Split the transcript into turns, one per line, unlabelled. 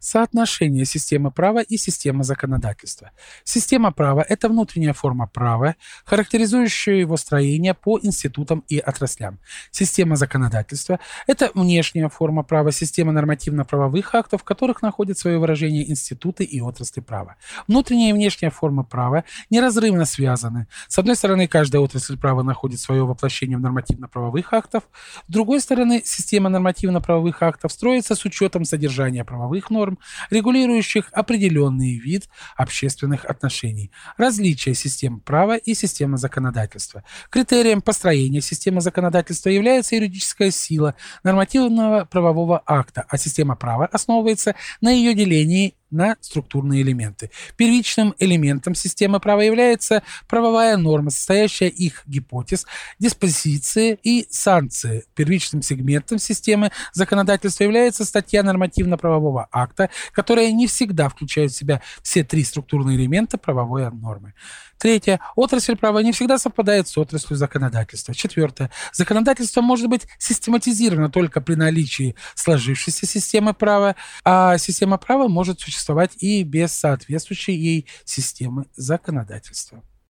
Соотношение системы права и системы законодательства. Система права – это внутренняя форма права, характеризующая его строение по институтам и отраслям. Система законодательства – это внешняя форма права, система нормативно-правовых актов, в которых находят свое выражение институты и отрасли права. Внутренняя и внешняя формы права неразрывно связаны. С одной стороны, каждая отрасль права находит свое воплощение в нормативно-правовых актах, с другой стороны, система нормативно-правовых актов строится с учетом содержания правовых норм, норм, регулирующих определенный вид общественных отношений, различия систем права и системы законодательства. Критерием построения системы законодательства является юридическая сила нормативного правового акта, а система права основывается на ее делении на структурные элементы. Первичным элементом системы права является правовая норма, состоящая их гипотез, диспозиции и санкции. Первичным сегментом системы законодательства является статья нормативно-правового акта, которая не всегда включает в себя все три структурные элемента правовой нормы. Третье. Отрасль права не всегда совпадает с отраслью законодательства. Четвертое. Законодательство может быть систематизировано только при наличии сложившейся системы права, а система права может существовать и без соответствующей ей системы законодательства.